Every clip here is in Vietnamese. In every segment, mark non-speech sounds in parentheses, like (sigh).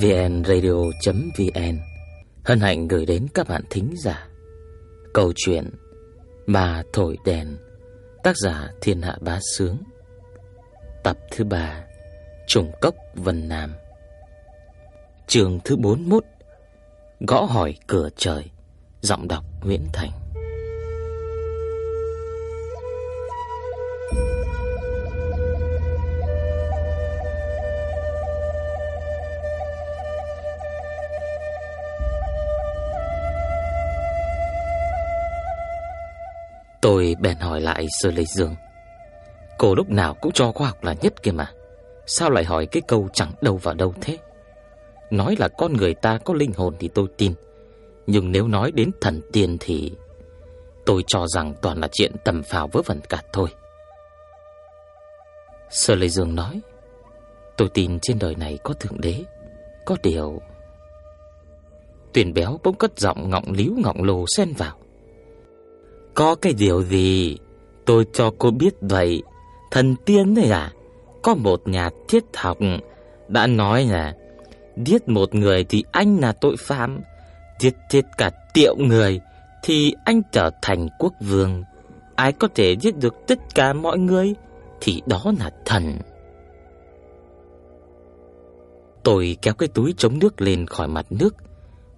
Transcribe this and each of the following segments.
vnradio.vn Hân hạnh gửi đến các bạn thính giả Câu chuyện Mà thổi đèn, Tác giả Thiên Hạ Bá Sướng. Tập thứ ba, Trùng Cốc Vân Nam. Trường thứ 41 Gõ hỏi cửa trời, Giọng đọc Nguyễn Thành. Tôi bèn hỏi lại Sơ Lê Dương. Cô lúc nào cũng cho khoa học là nhất kia mà. Sao lại hỏi cái câu chẳng đâu vào đâu thế? Nói là con người ta có linh hồn thì tôi tin. Nhưng nếu nói đến thần tiên thì Tôi cho rằng toàn là chuyện tầm phào vớ vẩn cả thôi. Sơ Lê Dương nói, Tôi tin trên đời này có Thượng Đế, Có điều Tuyển béo bỗng cất giọng ngọng líu ngọng lồ xen vào có cái điều gì? Tôi cho cô biết vậy. Thần tiên này à Có một nhà triết học Đã nói là Giết một người thì anh là tội phạm, Giết chết cả triệu người Thì anh trở thành quốc vương. Ai có thể giết được tất cả mọi người Thì đó là thần. Tôi kéo cái túi chống nước lên khỏi mặt nước,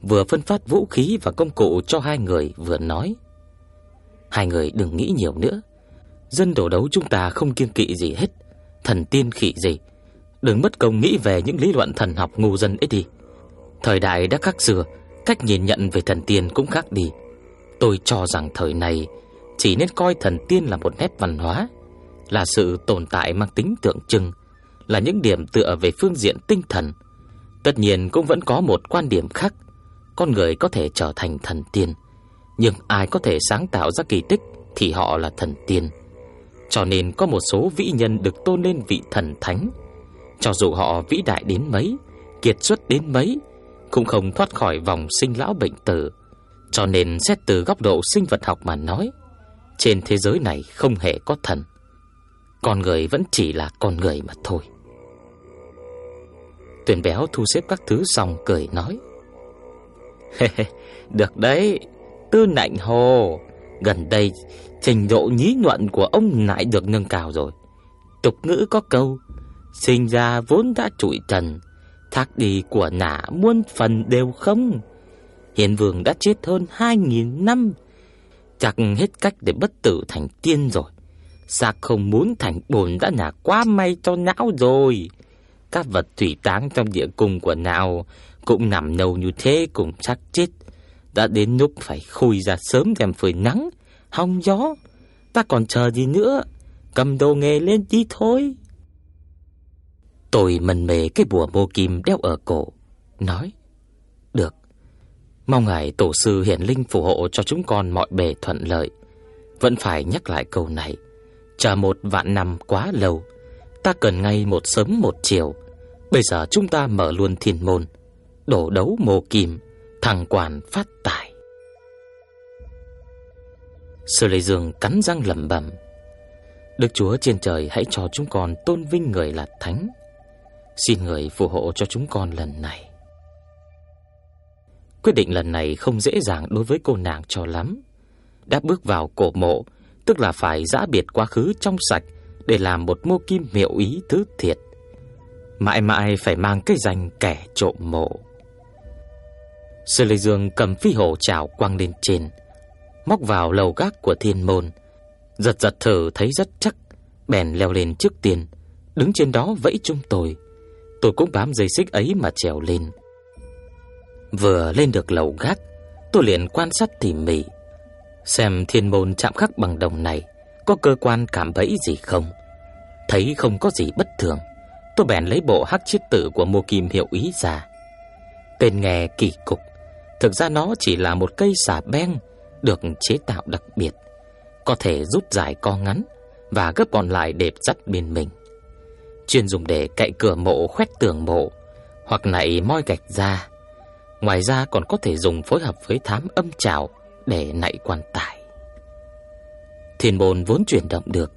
Vừa phân phát vũ khí và công cụ cho hai người vừa nói. Hai người đừng nghĩ nhiều nữa. Dân đổ đấu chúng ta không kiêng kỵ gì hết. Thần tiên khỉ gì? Đừng mất công nghĩ về những lý luận thần học ngu dân ấy đi. Thời đại đã khác xưa, Cách nhìn nhận về thần tiên cũng khác đi. Tôi cho rằng thời này Chỉ nên coi thần tiên là một nét văn hóa, Là sự tồn tại mang tính tượng trưng, Là những điểm tựa về phương diện tinh thần. Tất nhiên cũng vẫn có một quan điểm khác. Con người có thể trở thành thần tiên nhưng ai có thể sáng tạo ra kỳ tích Thì họ là thần tiên. Cho nên có một số vĩ nhân được tôn lên vị thần thánh. Cho dù họ vĩ đại đến mấy, Kiệt xuất đến mấy, Cũng không thoát khỏi vòng sinh lão bệnh tử. Cho nên xét từ góc độ sinh vật học mà nói, Trên thế giới này không hề có thần. Con người vẫn chỉ là con người mà thôi. Tuyển béo thu xếp các thứ xong cười nói (laughs) Được đấy Tư nạnh hồ Gần đây, Trình độ nhí nhuận của ông lại được nâng cao rồi. Tục ngữ có câu, Sinh ra vốn đã trụi trần, Thác đi của nả muôn phần đều không. Hiền vương đã chết hơn 2.000 năm, Chắc hết cách để bất tử thành tiên rồi. Sạc không muốn thành bồn đã là quá may cho não rồi. Các vật thủy táng trong địa cung của nào Cũng nằm nâu như thế cũng chắc chết đã đến lúc phải khui ra sớm đem phơi nắng, Hong gió. Ta còn chờ gì nữa? Cầm đồ nghề lên đi thôi. Tôi mần mề cái bùa mô kim đeo ở cổ, Nói, Được. Mong ngài tổ sư hiển linh phù hộ cho chúng con mọi bề thuận lợi. Vẫn phải nhắc lại câu này. Chờ một vạn năm quá lâu, Ta cần ngay một sớm một chiều. Bây giờ chúng ta mở luôn thiền môn, Đổ đấu mô kim thằng quản phát tài. Sư Lê Dương cắn răng lẩm bẩm, Đức Chúa trên trời hãy cho chúng con tôn vinh người là thánh. Xin người phù hộ cho chúng con lần này. Quyết định lần này không dễ dàng đối với cô nàng cho lắm. Đã bước vào cổ mộ, tức là phải giã biệt quá khứ trong sạch để làm một mô kim miệu ý thứ thiệt. Mãi mãi phải mang cái danh kẻ trộm mộ. Sư Lê Dương cầm phi hổ chảo quăng lên trên, móc vào lầu gác của thiên môn, giật giật thử thấy rất chắc, bèn leo lên trước tiên, đứng trên đó vẫy chung tôi. Tôi cũng bám dây xích ấy mà trèo lên. Vừa lên được lầu gác, tôi liền quan sát tỉ mỉ, xem thiên môn chạm khắc bằng đồng này có cơ quan cảm bẫy gì không. Thấy không có gì bất thường, tôi bèn lấy bộ hắc chiết tử của Mô Kim hiệu ý ra. Tên nghe kỳ cục, Thực ra nó chỉ là một cây xà beng được chế tạo đặc biệt, có thể rút dài co ngắn và gấp gọn lại để dắt bên mình. Chuyên dùng để cậy cửa mộ khoét tường mộ hoặc nạy moi gạch ra. Ngoài ra còn có thể dùng phối hợp với thám âm trào để nạy quan tài. Thiên môn vốn chuyển động được,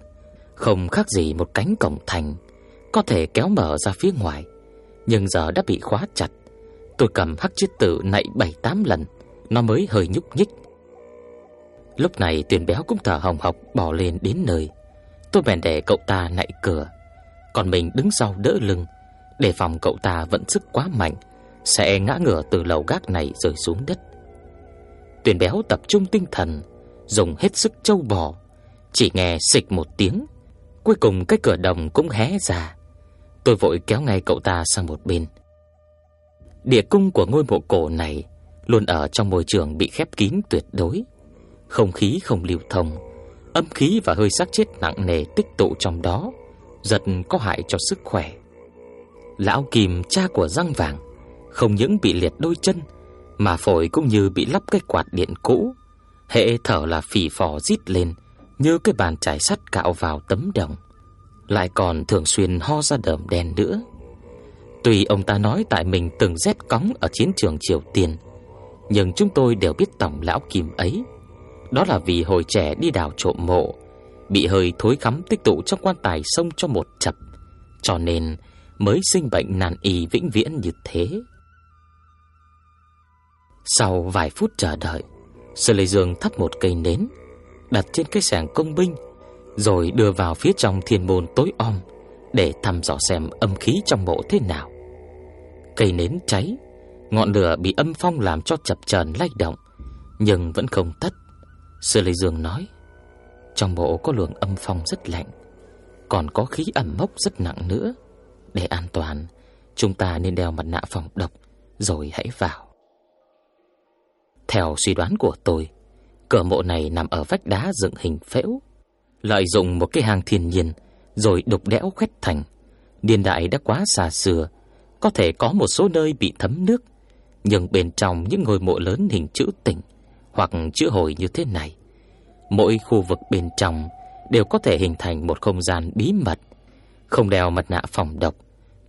không khác gì một cánh cổng thành, có thể kéo mở ra phía ngoài, nhưng giờ đã bị khóa chặt Tôi cầm hắc chiết tử nạy 7-8 lần, Nó mới hơi nhúc nhích. Lúc này tuyển béo cũng thở hồng hộc bỏ lên đến nơi. Tôi bèn để cậu ta nạy cửa. Còn mình đứng sau đỡ lưng Để phòng cậu ta vẫn sức quá mạnh, Sẽ ngã ngửa từ lầu gác này rơi xuống đất. Tuyển béo tập trung tinh thần, Dùng hết sức trâu bò, Chỉ nghe xịch một tiếng, Cuối cùng cái cửa đồng cũng hé ra. Tôi vội kéo ngay cậu ta sang một bên. Địa cung của ngôi mộ cổ này Luôn ở trong môi trường bị khép kín tuyệt đối. Không khí không lưu thông, Âm khí và hơi xác chết nặng nề tích tụ trong đó Giật có hại cho sức khỏe. Lão Kim, cha của răng vàng, Không những bị liệt đôi chân, Mà phổi cũng như bị lắp cái quạt điện cũ. Hệ thở là phì phò rít lên, Như cái bàn chải sắt cạo vào tấm đồng. Lại còn thường xuyên ho ra đờm đen nữa. Tuy ông ta nói tại mình từng rét cóng ở chiến trường Triều Tiên, Nhưng chúng tôi đều biết tổng lão kim ấy. Đó là vì hồi trẻ đi đào trộm mộ, Bị hơi thối khắm tích tụ trong quan tài sông cho một chập, Cho nên mới sinh bệnh nan y vĩnh viễn như thế. Sau vài phút chờ đợi, Sư Lê Dương thắp một cây nến, Đặt trên cái sàng công binh, Rồi đưa vào phía trong thiên môn tối om Để thăm dò xem âm khí trong mộ thế nào. Cây nến cháy. Ngọn lửa bị âm phong làm cho chập chờn lay động, Nhưng vẫn không tắt. Sư Lê Dương nói, Trong mộ có luồng âm phong rất lạnh, Còn có khí ẩm mốc rất nặng nữa. Để an toàn, Chúng ta nên đeo mặt nạ phòng độc, Rồi hãy vào. Theo suy đoán của tôi, Cửa mộ này nằm ở vách đá dựng hình phễu, Lợi dụng một cái hang thiên nhiên, Rồi đục đẽo khoét thành. Niên đại đã quá xa xưa có thể có một số nơi bị thấm nước, nhưng bên trong những ngôi mộ lớn hình chữ tỉnh hoặc chữ hồi như thế này, mỗi khu vực bên trong đều có thể hình thành một không gian bí mật, không đeo mặt nạ phòng độc,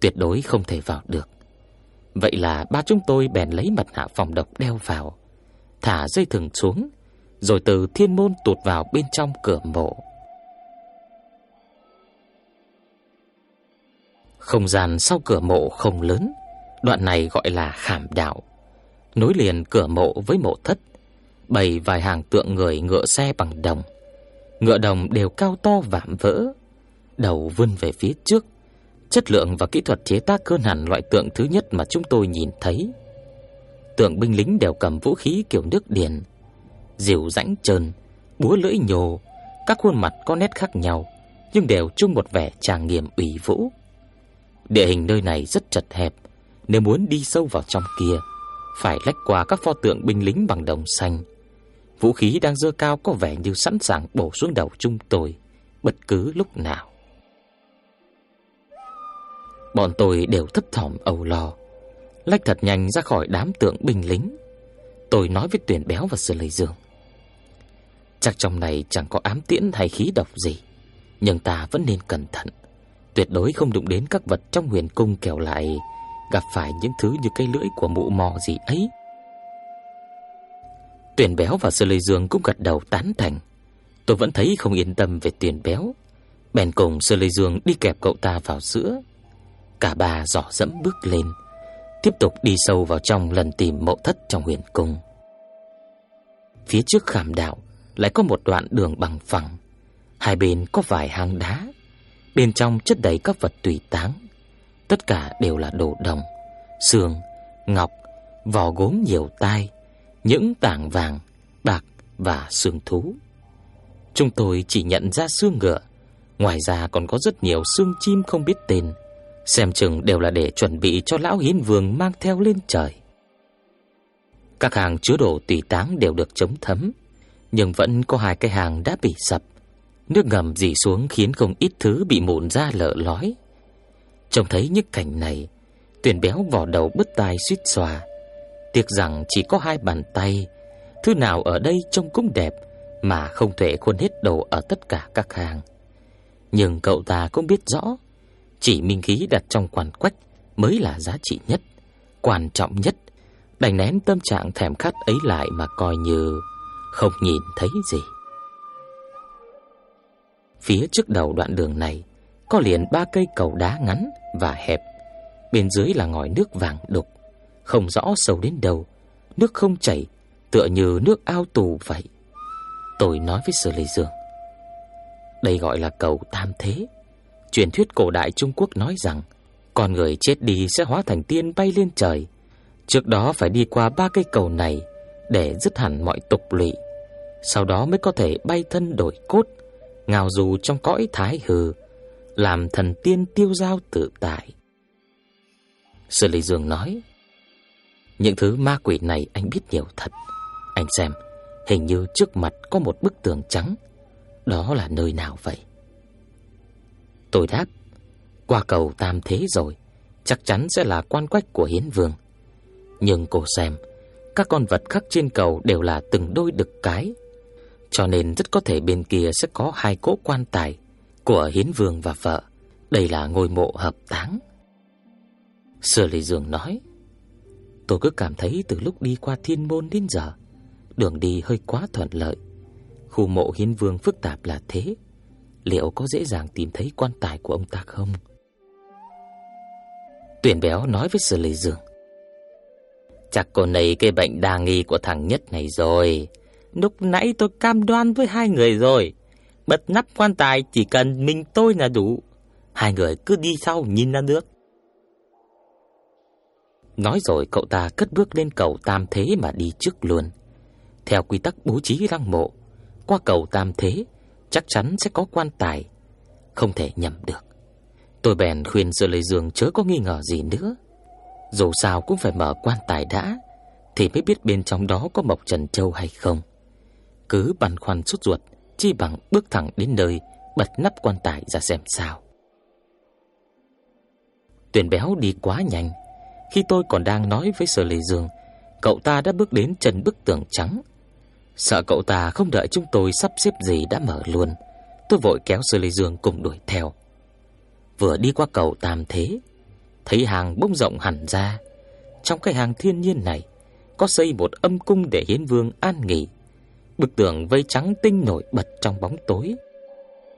tuyệt đối không thể vào được. Vậy là ba chúng tôi bèn lấy mặt nạ phòng độc đeo vào, thả dây thừng xuống, rồi từ thiên môn tụt vào bên trong cửa mộ. Không gian sau cửa mộ không lớn, đoạn này gọi là khảm đạo. Nối liền cửa mộ với mộ thất, bày vài hàng tượng người ngựa xe bằng đồng. Ngựa đồng đều cao to vạm vỡ, đầu vươn về phía trước. Chất lượng và kỹ thuật chế tác hơn hẳn loại tượng thứ nhất mà chúng tôi nhìn thấy. Tượng binh lính đều cầm vũ khí kiểu nước điền, diều rãnh trơn, búa lưỡi nhồ, các khuôn mặt có nét khác nhau, nhưng đều chung một vẻ trang nghiêm ủy vũ. Địa hình nơi này rất chật hẹp, nếu muốn đi sâu vào trong kia, phải lách qua các pho tượng binh lính bằng đồng xanh. Vũ khí đang dơ cao có vẻ như sẵn sàng bổ xuống đầu chúng tôi bất cứ lúc nào. Bọn tôi đều thấp thỏm âu lo, lách thật nhanh ra khỏi đám tượng binh lính. Tôi nói với Tuyển Béo và Sư Lê Dương. Chắc trong này chẳng có ám tiễn hay khí độc gì, nhưng ta vẫn nên cẩn thận tuyệt đối không đụng đến các vật trong huyền cung kẻo lại gặp phải những thứ như cây lưỡi của mụ mò gì ấy. Tuyển béo và Sơ Lê Dương cũng gật đầu tán thành. Tôi vẫn thấy không yên tâm về tuyển béo. Bèn cùng Sơ Lê Dương đi kẹp cậu ta vào giữa. Cả ba dò dẫm bước lên, tiếp tục đi sâu vào trong lần tìm mộ thất trong huyền cung. Phía trước khảm đạo lại có một đoạn đường bằng phẳng, hai bên có vài hang đá Bên trong chất đầy các vật tùy táng. Tất cả đều là đồ đồng Xương, ngọc, vỏ gốm nhiều tai Những tảng vàng, bạc và xương thú. Chúng tôi chỉ nhận ra xương ngựa. Ngoài ra còn có rất nhiều xương chim không biết tên. Xem chừng đều là để chuẩn bị cho lão hiến vương mang theo lên trời. Các hàng chứa đồ tùy táng đều được chống thấm Nhưng vẫn có hai cái hàng đã bị sập. Nước ngầm dì xuống khiến không ít thứ bị mụn ra lở lói. Trông thấy những cảnh này, tuyển béo vò đầu bứt tai suýt xòa. Tiếc rằng chỉ có hai bàn tay, thứ nào ở đây trông cũng đẹp mà không thể khuôn hết đồ ở tất cả các hàng. Nhưng cậu ta cũng biết rõ, chỉ minh khí đặt trong quan quách mới là giá trị nhất, quan trọng nhất. Đành nén tâm trạng thèm khát ấy lại mà coi như không nhìn thấy gì. Phía trước đầu đoạn đường này có liền ba cây cầu đá ngắn và hẹp, bên dưới là ngòi nước vàng đục. không rõ sâu đến đâu, nước không chảy, tựa như nước ao tù vậy. Tôi nói với Sở Lệ Dương, đây gọi là cầu tam thế. Truyền thuyết cổ đại Trung Quốc nói rằng, con người chết đi sẽ hóa thành tiên bay lên trời. Trước đó phải đi qua ba cây cầu này để dứt hẳn mọi tục lụy, sau đó mới có thể bay thân đổi cốt, ngào du trong cõi thái hư, làm thần tiên tiêu giao tự tại. Sư Lý Dương nói, những thứ ma quỷ này anh biết nhiều thật. Anh xem, hình như trước mặt có một bức tường trắng, đó là nơi nào vậy? Tôi đáp, qua cầu tam thế rồi, chắc chắn sẽ là quan quách của hiến vương. Nhưng cô xem, các con vật khắc trên cầu đều là từng đôi đực cái, cho nên rất có thể bên kia sẽ có hai cỗ quan tài của hiến vương và vợ. Đây là ngôi mộ hợp táng. Sở Lý Dương nói, tôi cứ cảm thấy từ lúc đi qua thiên môn đến giờ, đường đi hơi quá thuận lợi. Khu mộ hiến vương phức tạp là thế, liệu có dễ dàng tìm thấy quan tài của ông ta không? Tuyển béo nói với Sở Lý Dương, chắc cô này cái bệnh đa nghi của thằng nhất này rồi. Lúc nãy tôi cam đoan với hai người rồi, bật nắp quan tài chỉ cần mình tôi là đủ. Hai người cứ đi sau nhìn ra nước. Nói rồi cậu ta cất bước lên cầu tam thế mà đi trước luôn. Theo quy tắc bố trí lăng mộ, qua cầu tam thế chắc chắn sẽ có quan tài, không thể nhầm được. Tôi bèn khuyên Sơ Lê Dương chớ có nghi ngờ gì nữa. Dù sao cũng phải mở quan tài đã, thì mới biết bên trong đó có Mộc Trần Châu hay không. Cứ băn khoăn sốt ruột, chi bằng bước thẳng đến nơi, bật nắp quan tài ra xem sao. Tuyển béo đi quá nhanh. Khi tôi còn đang nói với Sở Lê Dương, cậu ta đã bước đến chân bức tường trắng. Sợ cậu ta không đợi chúng tôi sắp xếp gì đã mở luôn, tôi vội kéo Sở Lê Dương cùng đuổi theo. Vừa đi qua cầu Tam Thế, thấy hàng bông rộng hẳn ra. Trong cái hàng thiên nhiên này, có xây một âm cung để hiến vương an nghỉ. Bức tường vây trắng tinh nổi bật trong bóng tối.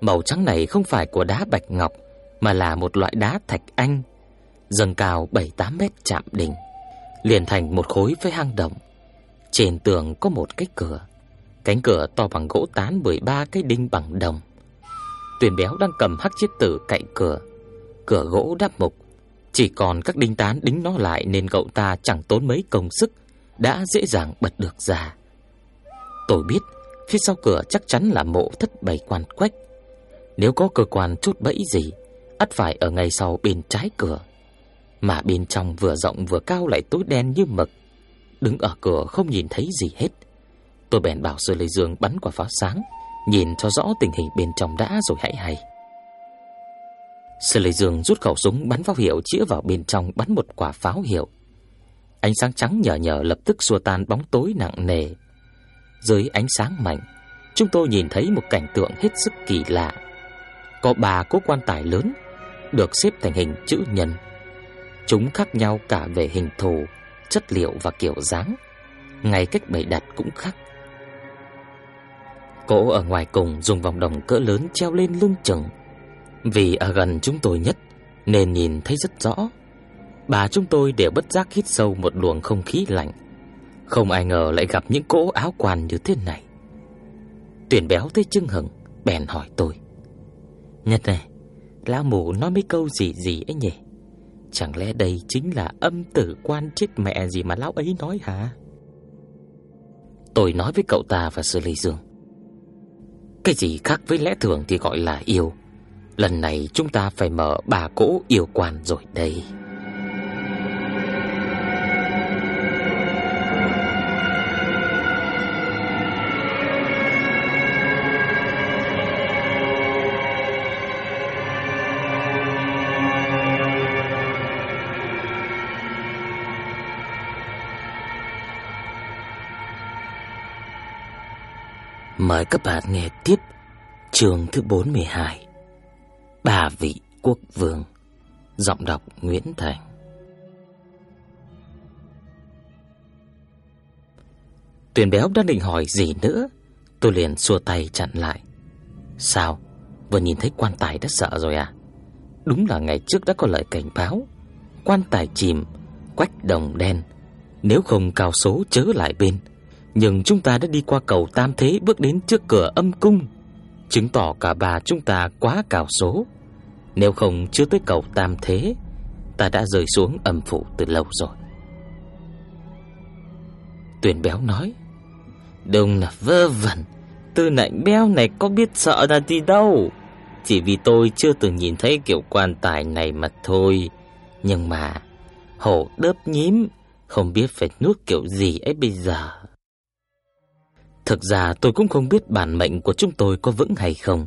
Màu trắng này không phải của đá bạch ngọc, mà là một loại đá thạch anh dâng cao 7-8 mét chạm đỉnh, liền thành một khối với hang động. Trên tường có một cái cửa, cánh cửa to bằng gỗ tán 13 cái đinh bằng đồng. Tuyền béo đang cầm hắc chiếc tử cạnh cửa, cửa gỗ đắp mục, chỉ còn các đinh tán đính nó lại nên cậu ta chẳng tốn mấy công sức đã dễ dàng bật được ra. Tôi biết phía sau cửa chắc chắn là mộ thất bày quan quách. Nếu có cơ quan chút bẫy gì, ắt phải ở ngay sau bên trái cửa mà bên trong vừa rộng vừa cao lại tối đen như mực. Đứng ở cửa không nhìn thấy gì hết. Tôi bèn bảo Sư Lê Dương bắn quả pháo sáng, nhìn cho rõ tình hình bên trong đã rồi hãy hay. Sư Lê Dương rút khẩu súng bắn pháo hiệu chĩa vào bên trong bắn một quả pháo hiệu. Ánh sáng trắng nhờ nhờ lập tức xua tan bóng tối nặng nề. Dưới ánh sáng mạnh, chúng tôi nhìn thấy một cảnh tượng hết sức kỳ lạ. Có ba cố quan tài lớn được xếp thành hình chữ nhân Chúng khác nhau cả về hình thù, chất liệu và kiểu dáng, ngay cách bày đặt cũng khác. Cỗ ở ngoài cùng dùng vòng đồng cỡ lớn treo lên lưng chừng, vì ở gần chúng tôi nhất nên nhìn thấy rất rõ. Bà chúng tôi đều bất giác hít sâu một luồng không khí lạnh. Không ai ngờ lại gặp những cỗ áo quan như thế này. Tuyển béo thấy chưng hững bèn hỏi tôi. Nhật này, lão mù nói mấy câu gì gì ấy nhỉ? Chẳng lẽ đây chính là âm tử quan chết mẹ gì mà lão ấy nói hả? Tôi nói với cậu ta và Sư Lê Dương. Cái gì khác với lẽ thường thì gọi là yêu. Lần này chúng ta phải mở bà cỗ yêu quan rồi đây. Mời các bạn nghe tiếp chương thứ 42 Bà vị quốc vương, Giọng đọc Nguyễn Thành. Tuyền béo đang định hỏi gì nữa, Tôi liền xua tay chặn lại. Sao? Vừa nhìn thấy quan tài đã sợ rồi à? Đúng là ngày trước đã có lời cảnh báo. Quan tài chìm, Quách đồng đen. Nếu không cao số chớ lại bên. Nhưng chúng ta đã đi qua cầu tam thế Bước đến trước cửa âm cung, Chứng tỏ cả bà chúng ta quá cào số. Nếu không chưa tới cầu tam thế, Ta đã rơi xuống âm phủ từ lâu rồi. Tuyền béo nói đông là vơ vẩn. Tư nạnh béo này có biết sợ là gì đâu. Chỉ vì tôi chưa từng nhìn thấy kiểu quan tài này mà thôi. Nhưng mà, Hổ đớp nhím, Không biết phải nuốt kiểu gì ấy bây giờ. Thực ra tôi cũng không biết bản mệnh của chúng tôi có vững hay không.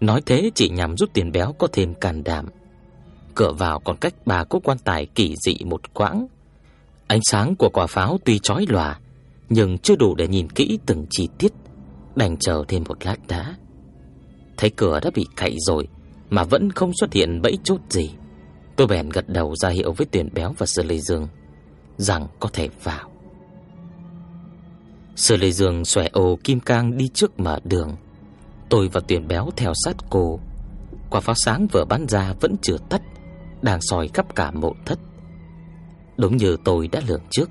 Nói thế chỉ nhằm giúp tiền béo có thêm can đảm. Cửa vào còn cách bà cố quan tài kỳ dị một quãng. Ánh sáng của quả pháo tuy chói lòa, Nhưng chưa đủ để nhìn kỹ từng chi tiết, Đành chờ thêm một lát đã. Thấy cửa đã bị cậy rồi, Mà vẫn không xuất hiện bẫy chốt gì, Tôi bèn gật đầu ra hiệu với tuyển béo và Sơ Lê Dương, Rằng có thể vào. Sơ Lê Dương xòe ô kim cang đi trước mở đường. Tôi và tuyển béo theo sát cô. Quả pháo sáng vừa bắn ra vẫn chưa tắt, Đang soi khắp cả mộ thất. Đúng như tôi đã lường trước,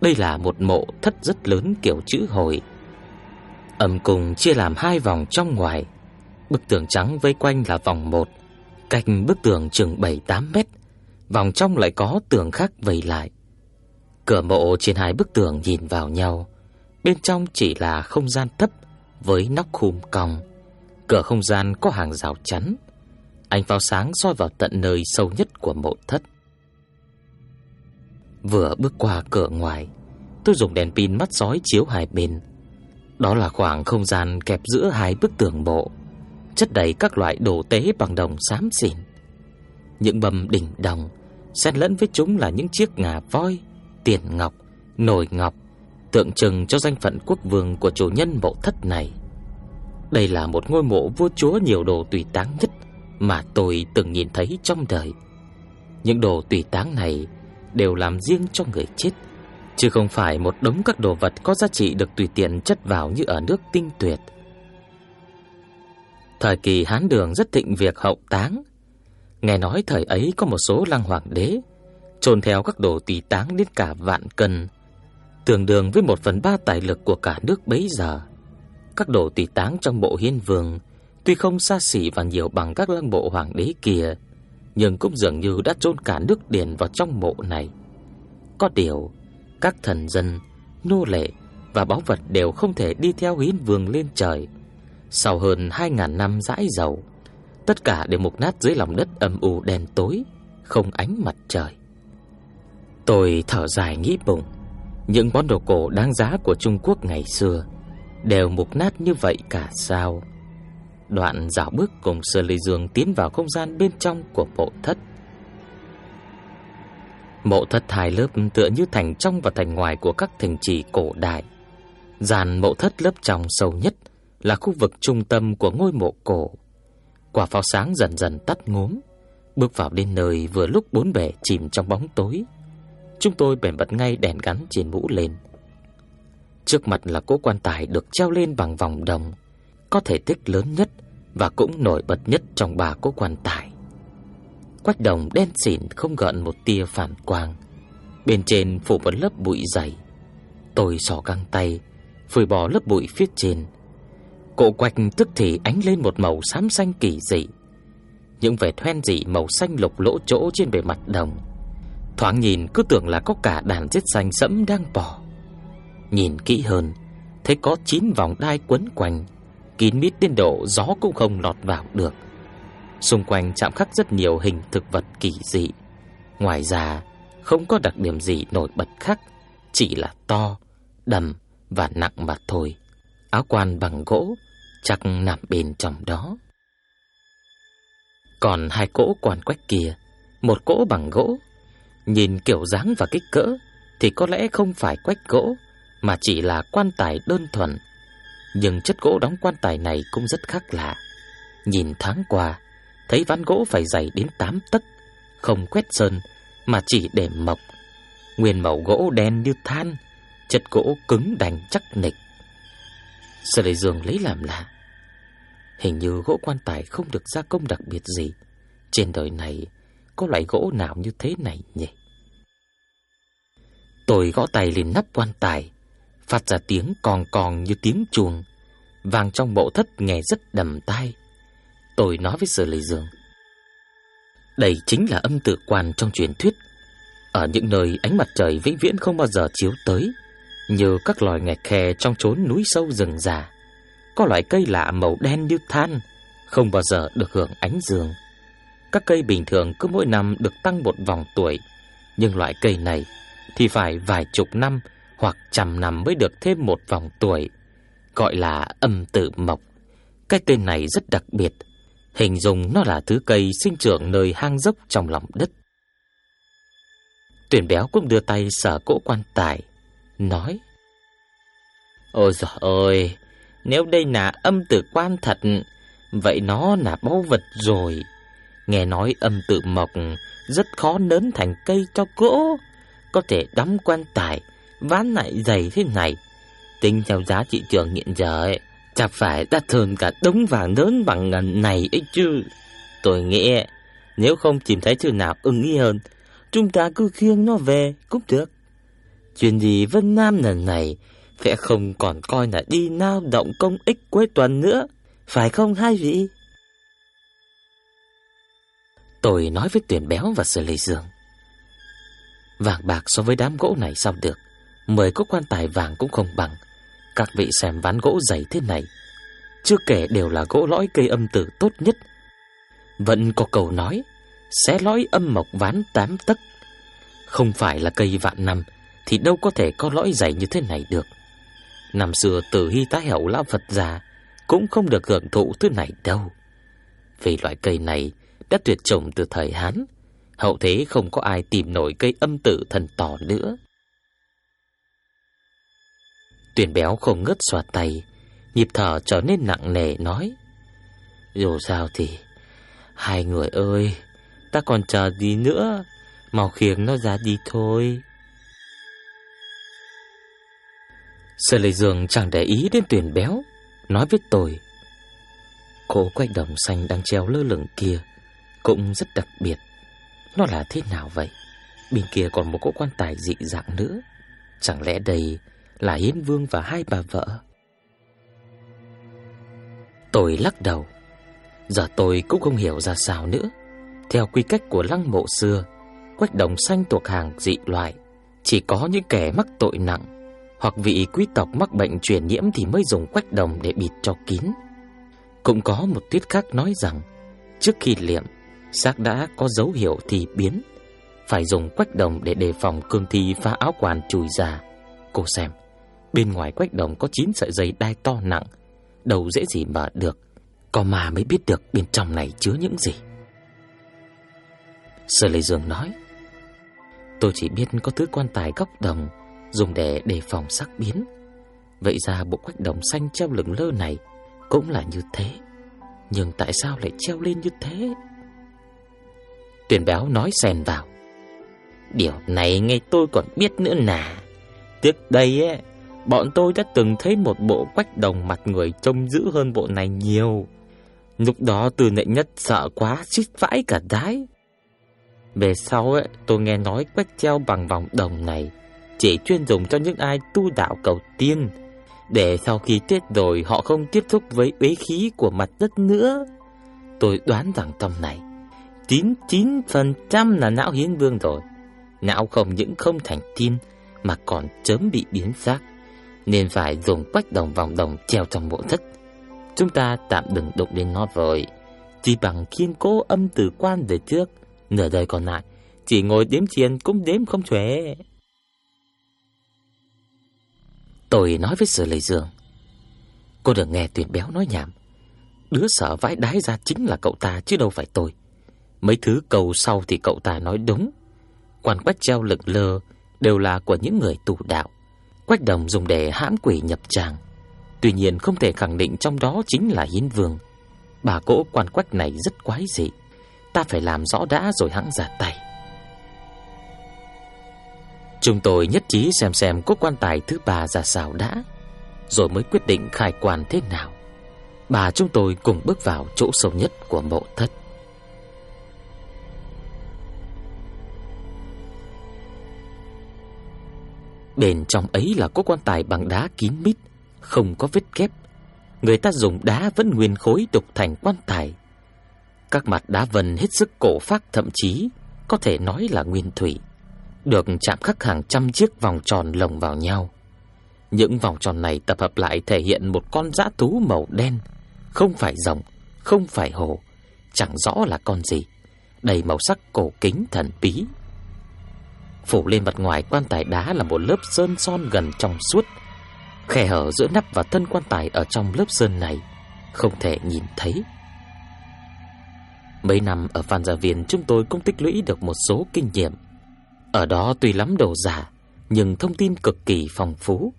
Đây là một mộ thất rất lớn kiểu chữ hồi. Âm cùng chia làm hai vòng trong ngoài. Bức tường trắng vây quanh là vòng một, Cách bức tường chừng 7-8 mét. Vòng trong lại có tường khác vây lại. Cửa mộ trên hai bức tường nhìn vào nhau. Bên trong chỉ là không gian thấp Với nóc khum cong Cửa không gian có hàng rào chắn. Ánh pháo sáng soi vào tận nơi sâu nhất của mộ thất. Vừa bước qua cửa ngoài Tôi dùng đèn pin mắt sói chiếu hai bên. Đó là khoảng không gian kẹp giữa hai bức tường bộ Chất đầy các loại đồ tế bằng đồng xám xỉn Những bầm đỉnh đồng Xen lẫn với chúng là những chiếc ngà voi Tiền ngọc, nồi ngọc Tượng trưng cho danh phận quốc vương của chủ nhân mộ thất này Đây là một ngôi mộ vua chúa nhiều đồ tùy táng nhất Mà tôi từng nhìn thấy trong đời Những đồ tùy táng này đều làm riêng cho người chết, chứ không phải một đống các đồ vật có giá trị được tùy tiện chất vào như ở nước tinh tuyệt. Thời kỳ Hán Đường rất thịnh việc hậu táng. Nghe nói thời ấy có một số lăng hoàng đế chôn theo các đồ tùy táng đến cả vạn cân, tương đương với một phần ba tài lực của cả nước bấy giờ. Các đồ tùy táng trong bộ hiên vương tuy không xa xỉ và nhiều bằng các lăng mộ hoàng đế kia, nhưng cũng dường như đã chôn cả nước điền vào trong mộ này. Có điều, các thần dân, nô lệ và báu vật đều không thể đi theo hiến vương lên trời. Sau hơn hai ngàn năm dãi dầu, tất cả đều mục nát dưới lòng đất âm u đen tối, không ánh mặt trời. Tôi thở dài nghĩ bụng, những món đồ cổ đáng giá của Trung Quốc ngày xưa đều mục nát như vậy cả sao? Đoạn dạo bước cùng Sơ Lê Dương tiến vào không gian bên trong của mộ thất. Mộ thất hai lớp tựa như thành trong và thành ngoài của các thành trì cổ đại. Dàn mộ thất lớp trong sâu nhất là khu vực trung tâm của ngôi mộ cổ. Quả pháo sáng dần dần tắt ngốm, bước vào đến nơi vừa lúc bốn bề chìm trong bóng tối. Chúng tôi bèn bật ngay đèn gắn trên mũ lên. Trước mặt là cỗ quan tài được treo lên bằng vòng đồng, có thể tích lớn nhất và cũng nổi bật nhất trong ba cố quan tài. Quách đồng đen xỉn không gợn một tia phản quang, bên trên phủ một lớp bụi dày. Tôi xỏ găng tay, phủi bỏ lớp bụi phía trên. Cổ quạch tức thì ánh lên một màu xám xanh kỳ dị. Những vệt hoen dị màu xanh lục lỗ chỗ trên bề mặt đồng. Thoáng nhìn cứ tưởng là có cả đàn chết xanh sẫm đang bò. Nhìn kỹ hơn, thấy có chín vòng đai quấn quanh, kín mít đến độ gió cũng không lọt vào được. Xung quanh chạm khắc rất nhiều hình thực vật kỳ dị. Ngoài ra, không có đặc điểm gì nổi bật khác, chỉ là to, đầm và nặng mà thôi. Áo quan bằng gỗ chắc nằm bên trong đó. Còn hai cỗ quan quách kia, một cỗ bằng gỗ, nhìn kiểu dáng và kích cỡ thì có lẽ không phải quách gỗ mà chỉ là quan tài đơn thuần nhưng chất gỗ đóng quan tài này cũng rất khác lạ. Nhìn tháng qua, thấy ván gỗ phải dày đến 8 tấc, không quét sơn mà chỉ để mộc. Nguyên màu gỗ đen như than, chất gỗ cứng đành chắc nịch. Sở Lệ Dương lấy làm lạ. Hình như gỗ quan tài không được gia công đặc biệt gì. Trên đời này có loại gỗ nào như thế này nhỉ? Tôi gõ tay lên nắp quan tài, phát ra tiếng còn còn như tiếng chuông, vang trong bộ thất nghe rất đầm tai. Tôi nói với Sở Lệ Dương, đây chính là âm tự quan trong truyền thuyết, ở những nơi ánh mặt trời vĩnh viễn không bao giờ chiếu tới, như các loài ngạch khe trong chốn núi sâu rừng già. Có loại cây lạ màu đen như than, không bao giờ được hưởng ánh dương. Các cây bình thường cứ mỗi năm được tăng một vòng tuổi, nhưng loại cây này thì phải vài chục năm hoặc trăm năm mới được thêm một vòng tuổi, gọi là âm tử mộc. Cái tên này rất đặc biệt, hình dung nó là thứ cây sinh trưởng nơi hang dốc trong lòng đất. Tuyển béo cũng đưa tay sờ cỗ quan tài, nói: "Ôi giời ơi, nếu đây là âm tử quan thật, vậy nó là báu vật rồi." Nghe nói âm tự mộc rất khó nớn thành cây cho gỗ, có thể đóng quan tài, ván lại dày thế này. Tính theo giá trị trường hiện giờ ấy, chắc phải đắt hơn cả đống vàng lớn bằng ngần này ấy chứ. Tôi nghĩ nếu không tìm thấy thứ nào ưng ý hơn, chúng ta cứ khiêng nó về cũng được. Chuyện gì Vân Nam lần này sẽ không còn coi là đi lao động công ích cuối tuần nữa, phải không hai vị? Tôi nói với tuyển béo và sơ lê dương. Vàng bạc so với đám gỗ này sao được, mười có quan tài vàng cũng không bằng. Các vị xem ván gỗ dày thế này, chưa kể đều là gỗ lõi cây âm tử tốt nhất. Vẫn có câu nói, xé lõi âm mộc ván tám tấc. Không phải là cây vạn năm thì đâu có thể có lõi dày như thế này được. Năm xưa Tử Hy Tá Hậu lão Phật già cũng không được hưởng thụ thứ này đâu. Vì loại cây này đã tuyệt chủng từ thời Hán, hậu thế không có ai tìm nổi cây âm tử thần tỏ nữa. Tuyển béo không ngớt xoa tay, nhịp thở trở nên nặng nề nói: "Dù sao thì hai người ơi, ta còn chờ gì nữa, mau khiêng nó ra đi thôi." Sở Lệ Dương chẳng để ý đến tuyển béo, nói với tôi: "Cô quách đồng xanh đang treo lơ lửng kia, cũng rất đặc biệt. Nó là thế nào vậy? Bên kia còn một cỗ quan tài dị dạng nữa. Chẳng lẽ đây là Hiến Vương và hai bà vợ? Tôi lắc đầu. Giờ tôi cũng không hiểu ra sao nữa. Theo quy cách của lăng mộ xưa, quách đồng xanh thuộc hàng dị loại, chỉ có những kẻ mắc tội nặng hoặc vị quý tộc mắc bệnh truyền nhiễm thì mới dùng quách đồng để bịt cho kín. Cũng có một thuyết khác nói rằng trước khi liệm xác đã có dấu hiệu thì biến, phải dùng quách đồng để đề phòng cương thi phá áo quan chùi ra. Cô xem, bên ngoài quách đồng có 9 sợi dây đai to nặng, đầu dễ gì mà được, có mà mới biết được bên trong này chứa những gì. Sở lê Dương nói, tôi chỉ biết có thứ quan tài góc đồng dùng để đề phòng sắc biến. Vậy ra bộ quách đồng xanh treo lửng lơ này cũng là như thế. Nhưng tại sao lại treo lên như thế? Tuyển béo nói xen vào. Điều này ngay tôi còn biết nữa nà. Trước đây ấy, bọn tôi đã từng thấy một bộ quách đồng mặt người trông dữ hơn bộ này nhiều. Lúc đó từ nệ nhất sợ quá xít vãi cả đái. Về sau ấy, tôi nghe nói quách treo bằng vòng đồng này chỉ chuyên dùng cho những ai tu đạo cầu tiên, để sau khi chết rồi họ không tiếp xúc với uế khí của mặt đất nữa. Tôi đoán rằng trong này 99% là não hiến vương rồi. Não không những không thành tin mà còn chớm bị biến xác, nên phải dùng quách đồng vòng đồng treo trong mộ thất. Chúng ta tạm đừng đụng đến nó rồi, chỉ bằng kiên cố âm từ quan về trước, nửa đời còn lại chỉ ngồi đếm tiền cũng đếm không xuể. Tôi nói với Sở Lệ Dương, cô đừng nghe Tuyển Béo nói nhảm. Đứa sợ vãi đái ra chính là cậu ta chứ đâu phải tôi. Mấy thứ cầu sau thì cậu ta nói đúng. Quan quách treo lực lơ đều là của những người tù đạo. Quách đồng dùng để hãm quỷ nhập tràng. Tuy nhiên không thể khẳng định trong đó chính là Hiến Vương. Bà cỗ quan quách này rất quái dị. Ta phải làm rõ đã rồi hãng giả tay. Chúng tôi nhất trí xem xem cốt quan tài thứ ba ra sao đã, rồi mới quyết định khai quan thế nào. Bà chúng tôi cùng bước vào chỗ sâu nhất của mộ thất. Bên trong ấy là có quan tài bằng đá kín mít, không có vết kép. Người ta dùng đá vẫn nguyên khối đục thành quan tài. Các mặt đá vân hết sức cổ phác thậm chí có thể nói là nguyên thủy, được chạm khắc hàng trăm chiếc vòng tròn lồng vào nhau. Những vòng tròn này tập hợp lại thể hiện một con dã thú màu đen, không phải rồng, không phải hổ, chẳng rõ là con gì, đầy màu sắc cổ kính thần bí. Phủ lên mặt ngoài quan tài đá là một lớp sơn son gần trong suốt. Khe hở giữa nắp và thân quan tài ở trong lớp sơn này không thể nhìn thấy. Mấy năm ở Phan Gia Viên chúng tôi cũng tích lũy được một số kinh nghiệm. Ở đó tuy lắm đồ giả, nhưng thông tin cực kỳ phong phú.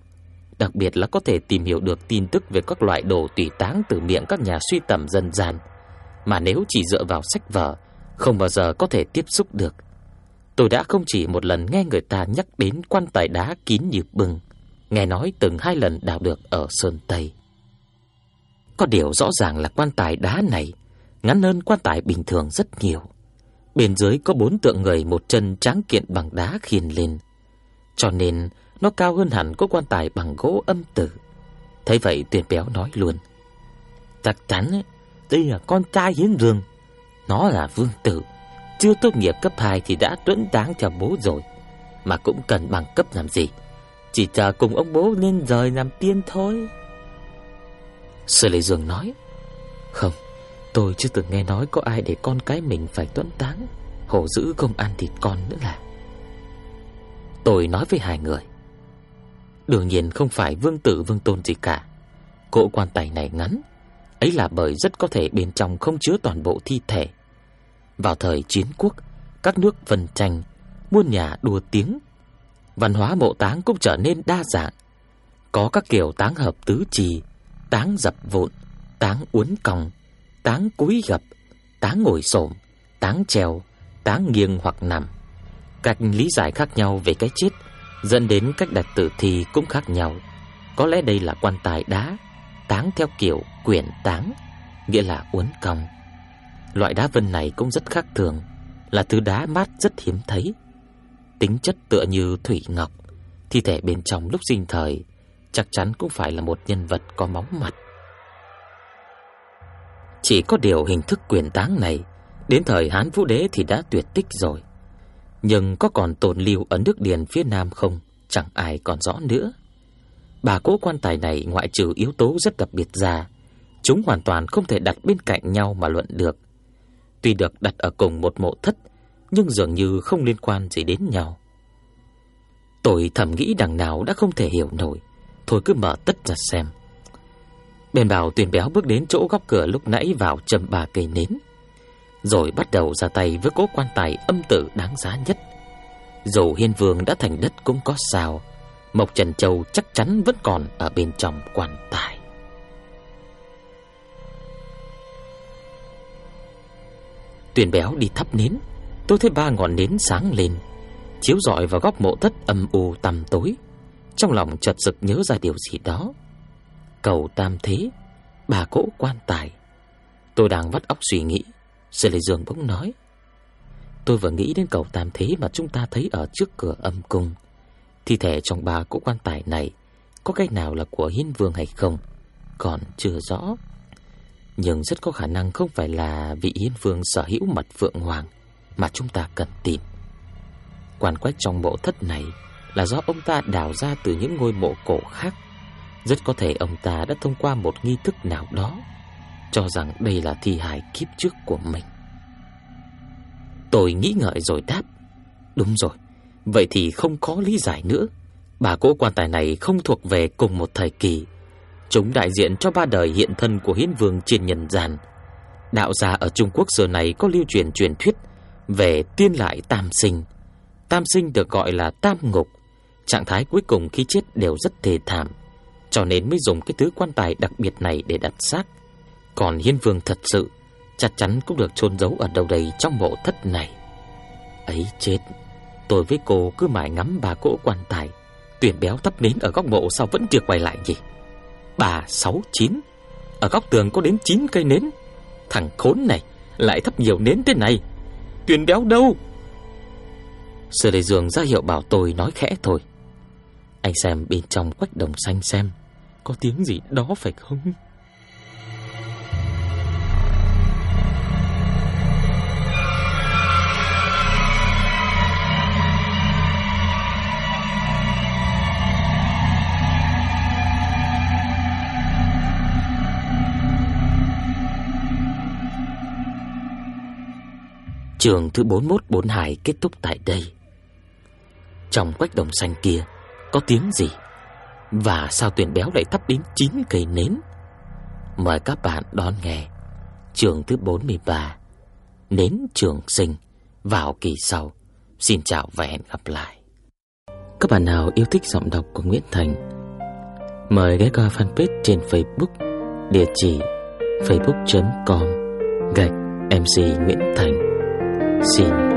Đặc biệt là có thể tìm hiểu được tin tức về các loại đồ tùy táng từ miệng các nhà suy tầm dân gian, mà nếu chỉ dựa vào sách vở, không bao giờ có thể tiếp xúc được. Tôi đã không chỉ một lần nghe người ta nhắc đến quan tài đá kín như bừng, nghe nói từng hai lần đào được ở Sơn Tây. Có điều rõ ràng là quan tài đá này ngắn hơn quan tài bình thường rất nhiều. Bên dưới có bốn tượng người một chân tráng kiện bằng đá khiên lên, cho nên nó cao hơn hẳn có quan tài bằng gỗ âm tử. Thấy vậy Tuyền Béo nói luôn: "Chắc chắn đây là con trai hiến rừng, nó là vương tử, chưa tốt nghiệp cấp 2 thì đã tuấn đáng cho bố rồi, mà cũng cần bằng cấp làm gì, chỉ chờ cùng ông bố lên rời làm tiên thôi." sư lê Dương nói: "Không, Tôi chưa từng nghe nói có ai để con cái mình phải tuấn táng Hổ dữ không ăn thịt con nữa là. Tôi nói với hai người Đương nhiên không phải vương tử vương tôn gì cả. Cỗ quan tài này ngắn Ấy là bởi rất có thể bên trong không chứa toàn bộ thi thể. Vào thời chiến quốc Các nước phân tranh Muôn nhà đua tiếng Văn hóa mộ táng cũng trở nên đa dạng Có các kiểu táng hợp tứ trì Táng dập vụn Táng uốn cong táng cúi gập, táng ngồi xổm, táng treo, táng nghiêng hoặc nằm. Cách lý giải khác nhau về cái chết dẫn đến cách đặt tử thi cũng khác nhau. Có lẽ đây là quan tài đá, táng theo kiểu quyển táng, nghĩa là uốn cong. Loại đá vân này cũng rất khác thường, là thứ đá mát rất hiếm thấy. Tính chất tựa như thủy ngọc, thi thể bên trong lúc sinh thời chắc chắn cũng phải là một nhân vật có móng mặt. Chỉ có điều hình thức quyền táng này Đến thời Hán Vũ Đế thì đã tuyệt tích rồi Nhưng có còn tồn lưu ở nước điền phía Nam không Chẳng ai còn rõ nữa Bà cố quan tài này ngoại trừ yếu tố rất đặc biệt ra Chúng hoàn toàn không thể đặt bên cạnh nhau mà luận được Tuy được đặt ở cùng một mộ thất, Nhưng dường như không liên quan gì đến nhau. Tôi thầm nghĩ đằng nào đã không thể hiểu nổi. Thôi cứ mở tất ra xem. Bên bảo tuyển béo bước đến chỗ góc cửa lúc nãy vào châm ba cây nến. Rồi bắt đầu ra tay với cố quan tài âm tử đáng giá nhất. Dù hiên vương đã thành đất cũng có sao, Mộc Trần Châu chắc chắn vẫn còn ở bên trong quan tài. Tuyển béo đi thắp nến Tôi thấy ba ngọn nến sáng lên Chiếu rọi vào góc mộ thất âm u tăm tối Trong lòng chợt sực nhớ ra điều gì đó cầu tam thế, bà cỗ quan tài. Tôi đang vắt óc suy nghĩ, Sư Lê Dương bỗng nói. Tôi vừa nghĩ đến cầu tam thế mà chúng ta thấy ở trước cửa âm cung. Thi thể trong bà cỗ quan tài này có cái nào là của hiên vương hay không, còn chưa rõ. Nhưng rất có khả năng không phải là vị hiên vương sở hữu mật phượng hoàng mà chúng ta cần tìm. Quan quách trong mộ thất này là do ông ta đào ra từ những ngôi mộ cổ khác. Rất có thể ông ta đã thông qua một nghi thức nào đó, Cho rằng đây là thi hài kiếp trước của mình. Tôi nghĩ ngợi rồi đáp, Đúng rồi, Vậy thì không có lý giải nữa. Bà cỗ quan tài này không thuộc về cùng một thời kỳ chúng đại diện cho ba đời hiện thân của hiến vương trên nhân gian. Đạo gia ở Trung Quốc giờ này có lưu truyền truyền thuyết về tiên lại tam sinh. Tam sinh được gọi là tam ngục, trạng thái cuối cùng khi chết đều rất thề thảm, cho nên mới dùng cái thứ quan tài đặc biệt này để đặt xác. Còn hiên vương thật sự chắc chắn cũng được chôn giấu ở đâu đây trong mộ thất này. Ấy chết, tôi với cô cứ mãi ngắm bà cỗ quan tài, tuyển béo thấp nến ở góc mộ sao vẫn chưa quay lại gì 369 Ở góc tường có đến 9 cây nến. Thằng khốn này, Lại thấp nhiều nến thế này. Tuyền béo đâu? Sơ đầy giường ra hiệu bảo tôi nói khẽ thôi. Anh xem bên trong quách đồng xanh xem, Có tiếng gì đó phải không? Trường thứ 4142 kết thúc tại đây. Trong quách đồng xanh kia có tiếng gì? Và sao tuyển béo lại thắp đến 9 cây nến? Mời các bạn đón nghe trường thứ 43 Nến trường sinh vào kỳ sau. Xin chào và hẹn gặp lại. Các bạn nào yêu thích giọng đọc của Nguyễn Thành, mời ghé qua fanpage trên Facebook, địa chỉ facebook.com gạch MC Nguyễn Thành 心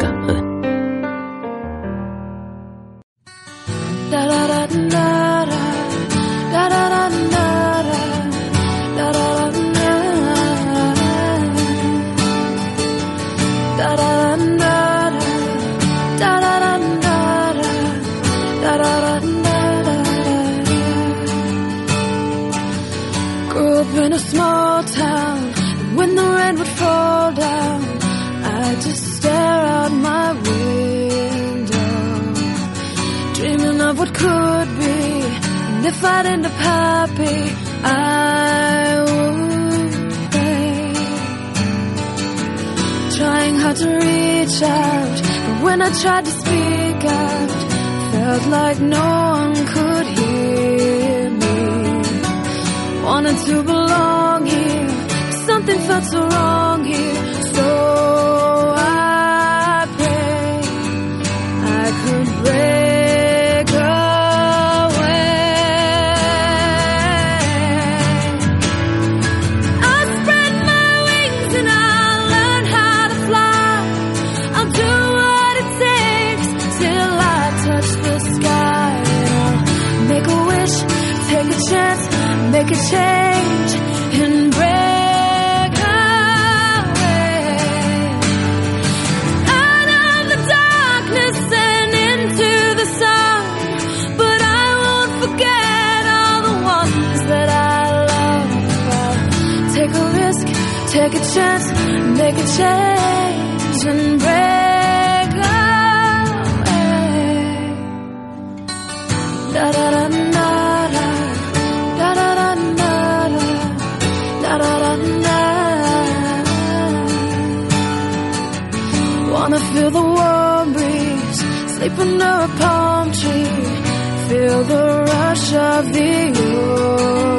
feel the rush of the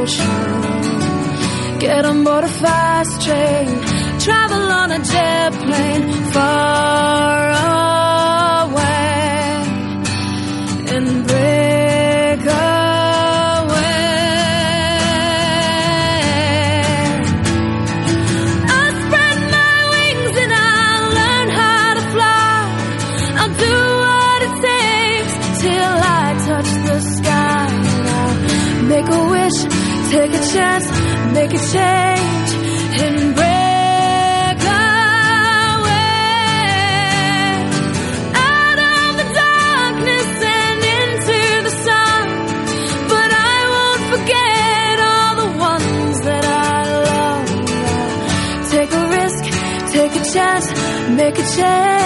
ocean. Get on board a fast train, travel on a jet plane, far away. 一切